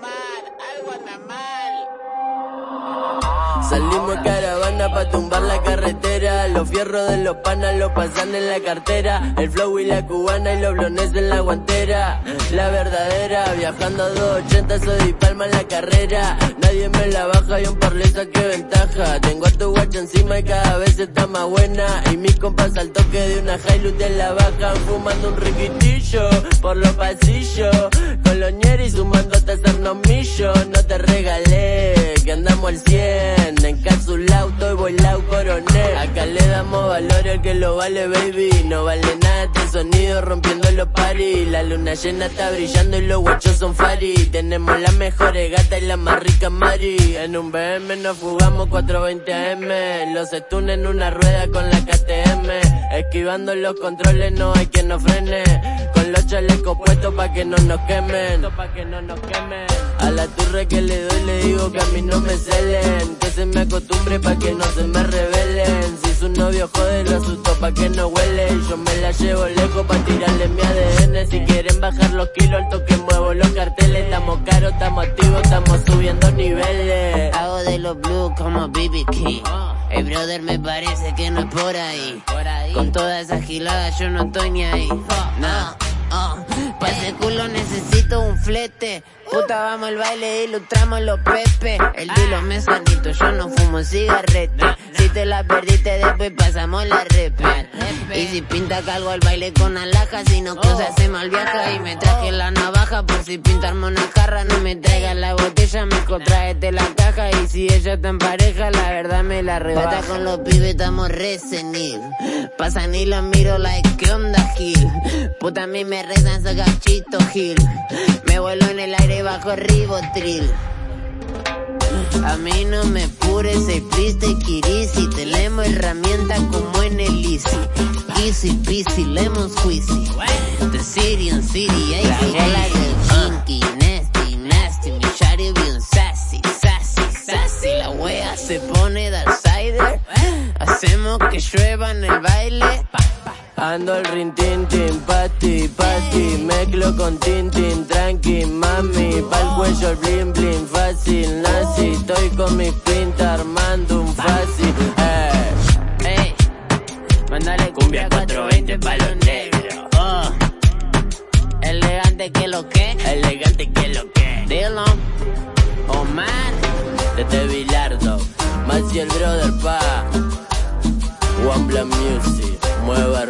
mal, algo anda mal. Salimos caravana pa' tumbar la carretera. Los fierros de los panas los pasan en la cartera. El flow y la cubana y los blones en la guantera. La verdadera, viajando a 280, soy palma en la carrera. Nadie me la baja y un parleza que ventaja. Tengo a tu guacha encima y cada vez está más buena. Y mis compas al toque de una Hilux de la baja, fumando un riquitillo por los pasillos. Hacernos millos. No te regalé, que andamos al 100 encapsulado, estoy boilado, coronel. Acá le damos valor al que lo vale, baby. No vale nada este sonido rompiendo los paris. La luna llena está brillando y los guachos son fari. Tenemos las mejores gatas y las más ricas mari. En un BM nos fugamos 420 AM. Los stun en una rueda con la KTM. Esquivando los controles, no hay quien nos frene. Chalecos puestos pa' que no nos quemen. A la turre que le doy le digo que a mí no me celen. Que se me acostumbre pa' que no se me rebelen. Si su novio jode lo asusto pa' que no huele. Yo me la llevo lejos pa' tirarle mi ADN. Si quieren bajar los kilos, al toque muevo los carteles. Estamos caros, estamos activos, estamos subiendo niveles. Hago de los blues como BB King. El brother me parece que no es por ahí. Con toda esa gilada yo no estoy ni ahí. No, flete. Puta, vamos al baile, ilustramos los pepe. El dilo me sanito, yo no fumo cigarrete. Si te la perdiste, después pasamos la repe. Y si pinta calgo al baile con alhaja, si no cosas se malviaja. Y me traje la navaja por si pintarme una jarra. No me traigas la botella, me tráete la caja. Y si ella está en pareja, la verdad me la rebaja. Con los pibes, estamos re senil. Pasan y los miro like, ¿qué onda, Gil? Puta, a mí me rezan, soy gachito, Gil. Me vuelo en el aire bajo ribotril. A mí no me pures, soy triste y kirisi. Tenemos herramientas como en el Easy. Easy peasy, lemon squeezy. The city on city, ahí la del kinky, nasty, nasty. Mi shari bien sassy, sassy, sassy. La wea se pone de outsider. Hacemos que llueva en el baile. Ando el rin tin tin, pati, pati, mezclo con tintin, tranqui, mami, pa'l cuello el blin blin, fácil, nazi, estoy con mis pinta armando un fácil, eh. Ey, mandale cumbia 420 pa' los negros. Oh, elegante que lo que, Elegante que lo que, dilo, Omar. desde Bilardo, más y el brother pa, One Blood Music, mueva